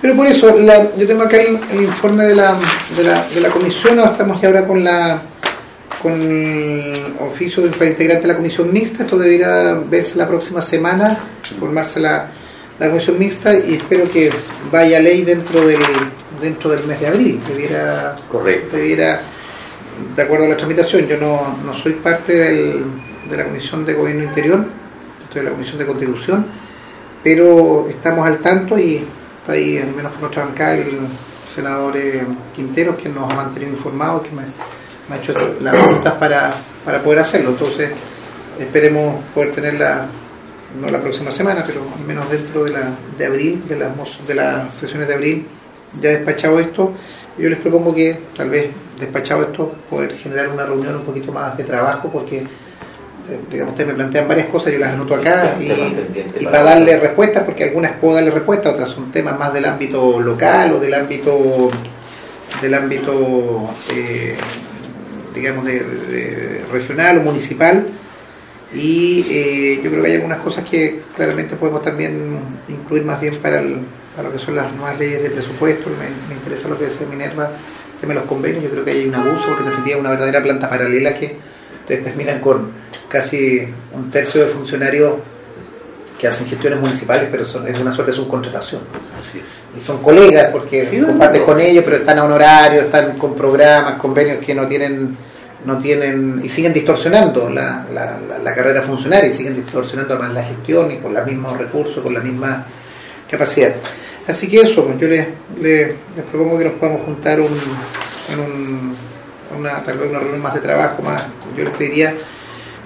Pero por eso, la, yo tengo acá el, el informe de la, de, la, de la comisión, estamos ya ahora con la con el oficio del para integrante de la comisión mixta, esto debería verse la próxima semana, formarse la, la comisión mixta y espero que vaya ley dentro del dentro del mes de abril, debiera, Correcto. debiera de acuerdo a la tramitación, yo no, no soy parte del, de la comisión de gobierno interior, estoy en la comisión de constitución, pero estamos al tanto y está ahí, al menos por nuestra bancada, el senador eh, Quinteros, que nos ha mantenido informados, que me, me ha hecho las preguntas para, para poder hacerlo. Entonces, esperemos poder tenerla, no la próxima semana, pero al menos dentro de, la, de abril, de las, de las sesiones de abril, ya despachado esto. Yo les propongo que, tal vez, despachado esto, poder generar una reunión un poquito más de trabajo, porque digamos, ustedes me plantean varias cosas, yo las anoto acá y, para darle respuestas, porque algunas puedo darle respuestas, otras son temas más del ámbito local o del ámbito del ámbito eh, digamos de, de- regional o municipal. Y eh, yo creo que hay algunas cosas que claramente podemos también incluir más bien para, el- para lo que son las nuevas leyes de presupuesto. Me, me interesa lo que decía Minerva el tema de los convenios, yo creo que hay un abuso porque en definitiva es una verdadera planta paralela que ustedes terminan con casi un tercio de funcionarios que hacen gestiones municipales pero son, es una suerte de subcontratación y son colegas porque Sí, comparten no. con ellos, pero están a honorarios, están con programas, convenios que no tienen, no tienen y siguen distorsionando la, la, la- la carrera funcionaria y siguen distorsionando además la gestión y con los mismos recursos, con la misma capacidad. Así que eso, pues, yo les, les, les propongo que nos podamos juntar un, en un, una, tal vez una reunión más de trabajo, más, yo les pediría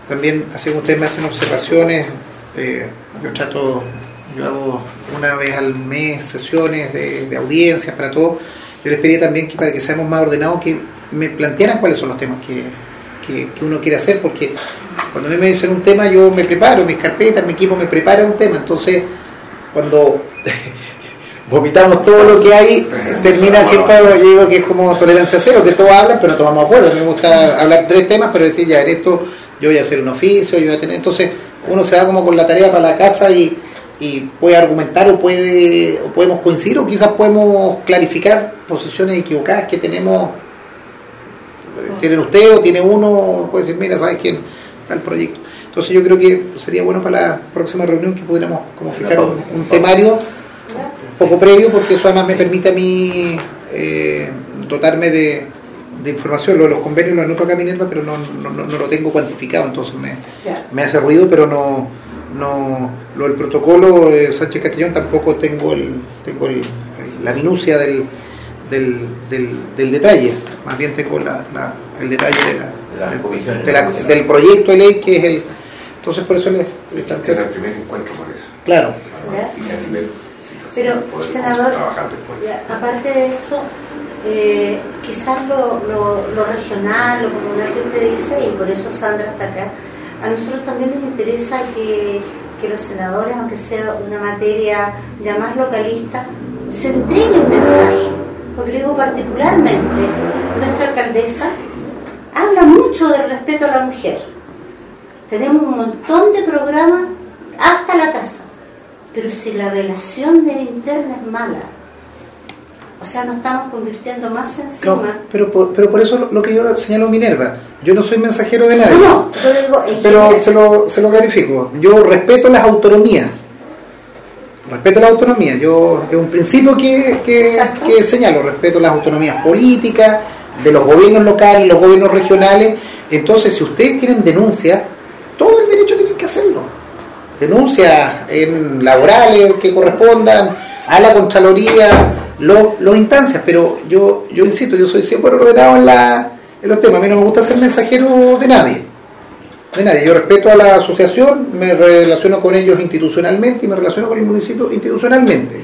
también, así como ustedes me hacen observaciones, eh, yo trato, yo hago una vez al mes sesiones de, audiencias para todo, yo les pediría también que para que seamos más ordenados, que me plantearan cuáles son los temas que, que uno quiere hacer, porque cuando a mí me dicen un tema, yo me preparo, mis carpetas, mi equipo me prepara un tema, entonces cuando vomitamos todo lo que hay, termina siempre, yo digo que es como tolerancia cero, que todos hablan, pero no tomamos acuerdo. A mí me gusta hablar tres temas, pero decir, ya, en esto yo voy a hacer un oficio, yo voy a tener. Entonces, uno se va como con la tarea para la casa y, y puede argumentar o puede o podemos coincidir o quizás podemos clarificar posiciones equivocadas que tenemos. Tienen usted o tiene uno, puede decir, mira, ¿sabes quién? Tal proyecto. Entonces yo creo que sería bueno para la próxima reunión que pudiéramos como fijar un, un temario poco previo porque eso además me permite a mí eh, dotarme de, de información. Lo de los convenios lo anoto acá Minerva, pero no, no, no- no lo tengo cuantificado, entonces me, me hace ruido, pero no, no lo del protocolo de Sánchez Castellón tampoco tengo el, tengo el, el- la minucia del, del, del, del detalle, más bien tengo la, la- el detalle de la, De del- la- del proyecto de ley que es el entonces por eso les, les Este era el primer encuentro por eso. claro Pero, poder senador, trabajar después. Ya, aparte de eso, eh, quizás lo, lo, lo regional, lo comunal que usted dice, y por eso Sandra está acá, a nosotros también nos interesa que, que los senadores, aunque sea una materia ya más localista, se entreguen un mensaje. Porque digo particularmente, nuestra alcaldesa habla mucho del respeto a la mujer. Tenemos un montón de programas hasta la casa. Pero si la relación de interna es mala, o sea, nos estamos convirtiendo más encima. No, pero, por, pero por eso lo, lo que yo señalo Minerva, yo no soy mensajero de nadie, No, no, yo digo pero se lo, se lo clarifico. Yo respeto las autonomías, respeto la autonomía, yo es un principio que, que, señalo, respeto las autonomías políticas, de los gobiernos locales, los gobiernos regionales. Entonces, si ustedes tienen denuncias, todo el derecho tienen que hacerlo. Denuncias en laborales que correspondan, a la Contraloría, lo- los instancias, pero yo, yo insisto, yo soy siempre ordenado en, la, en los temas, a mí no me gusta ser mensajero de nadie, de nadie, yo respeto a la asociación, me relaciono con ellos institucionalmente y me relaciono con el municipio institucionalmente.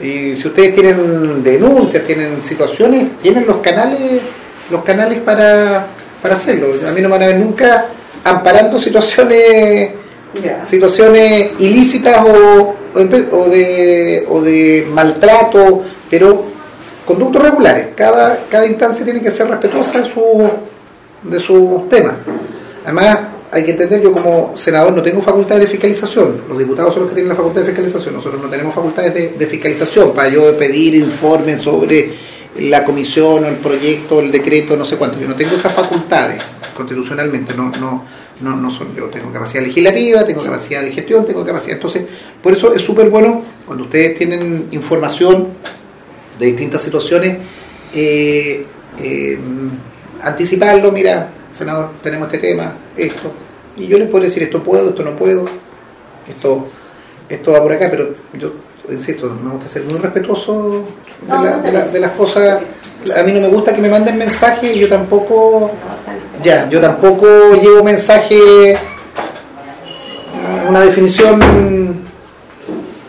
Y si ustedes tienen denuncias, tienen situaciones, tienen los canales, los canales para, para hacerlo. A mí no me van a ver nunca amparando situaciones Situaciones ilícitas o, de, o de maltrato, pero conductos regulares. Cada, cada instancia tiene que ser respetuosa de su, de sus temas. Además, hay que entender, yo como senador no tengo facultades de fiscalización, los diputados son los que tienen la facultad de fiscalización, nosotros no tenemos facultades de, de fiscalización para yo pedir informes sobre la comisión o el proyecto, el decreto, no sé cuánto, yo no tengo esas facultades constitucionalmente, no, no, no, no son, yo tengo capacidad legislativa, tengo capacidad de gestión, tengo capacidad, entonces, por eso es súper bueno cuando ustedes tienen información de distintas situaciones, eh, eh, anticiparlo, mira, senador, tenemos este tema, esto, y yo les puedo decir esto puedo, esto no puedo, esto, esto va por acá, pero yo insisto, me gusta ser muy respetuoso de, la- de la- de las cosas, a mí no me gusta que me manden mensajes y yo tampoco, ya, yo tampoco llevo mensaje, una definición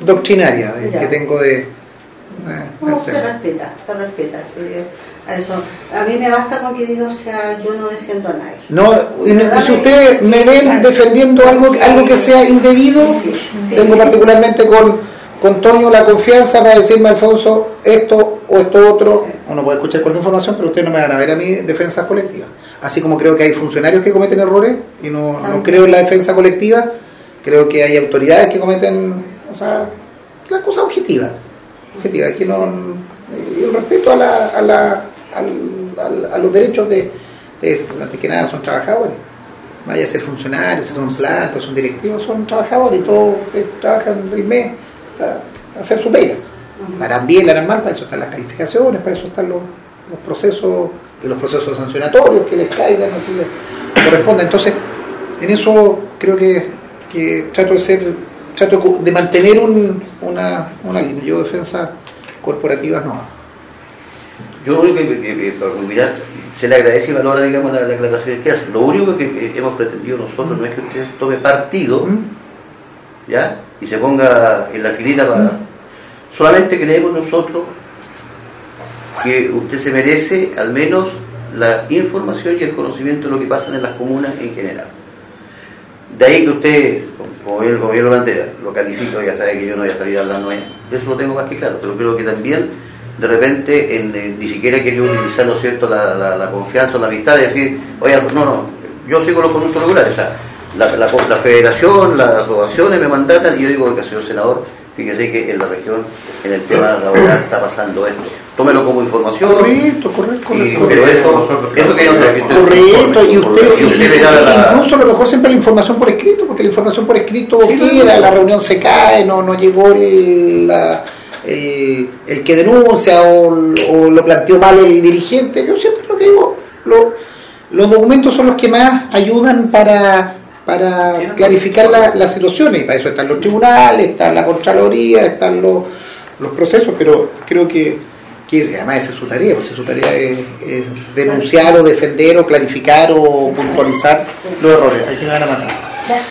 doctrinaria de- que tengo de... de- No, se respeta, se respeta. sí, a eso. A mí me basta con que diga, o sea, yo no defiendo a nadie. No, si ustedes me ven defendiendo algo, algo que sea indebido, Sí, sí. tengo particularmente con, con Toño la confianza para decirme, Alfonso, esto o esto otro. Uno puede escuchar cualquier información, pero ustedes no me van a ver a mí defensas colectivas. Así como creo que hay funcionarios que cometen errores y no, no creo en la defensa colectiva, creo que hay autoridades que cometen, o sea, las cosas objetivas. Objetivas, que no, y el respeto a, la, a, la, a los derechos de, de- antes que nada son trabajadores. Vaya a ser funcionarios, si son plantas, son directivos, son trabajadores y todos eh, trabajan el mes para hacer su pega. La harán bien, la harán mal, para eso están las calificaciones, para eso están los, los procesos y los procesos sancionatorios que les caigan o que les corresponda. Entonces, en eso creo que, que trato de ser, trato de de mantener un- una, una línea. Yo defensa corporativas no. Yo lo único que, para culminar, se le agradece y valora, digamos, la, la aclaración que hace. Lo único que, hemos pretendido nosotros no es que usted tome partido. ¿ya? Y se ponga en la filita para... Solamente creemos nosotros que usted se merece al menos la información y el conocimiento de lo que pasa en las comunas en general. De ahí que usted, como bien, como bien lo plantea, lo califico, ya sabe que yo no voy a salir hablando de eso lo tengo más que claro, pero creo que también de repente en, en- ni siquiera querido utilizar, ¿no cierto?, la, confianza o la amistad de decir, oye, no, no, yo sigo los conductos regulares, o sea, la federación, las asociaciones me mandatan y yo digo que señor senador, fíjese que en la región, en el tema laboral está pasando esto. Tómelo como información. Correcto, correcto, Y- correcto. pero eso, Nosotros eso que yo sé que usted- Correcto, y usted, y usted y- incluso a lo mejor siempre la información por escrito, porque la información por escrito Sí, queda, no. la reunión se cae, no, no llegó el, la- el, el que denuncia o, o lo planteó mal el dirigente. Yo siempre lo que digo, lo- los documentos son los que más ayudan para, para Sí, no, clarificar la- las situaciones, y para eso están los tribunales, está la Contraloría, están los, los procesos, pero creo que que además esa es su tarea, pues su tarea es, denunciar o defender o clarificar o puntualizar los errores. Aquí me van a matar.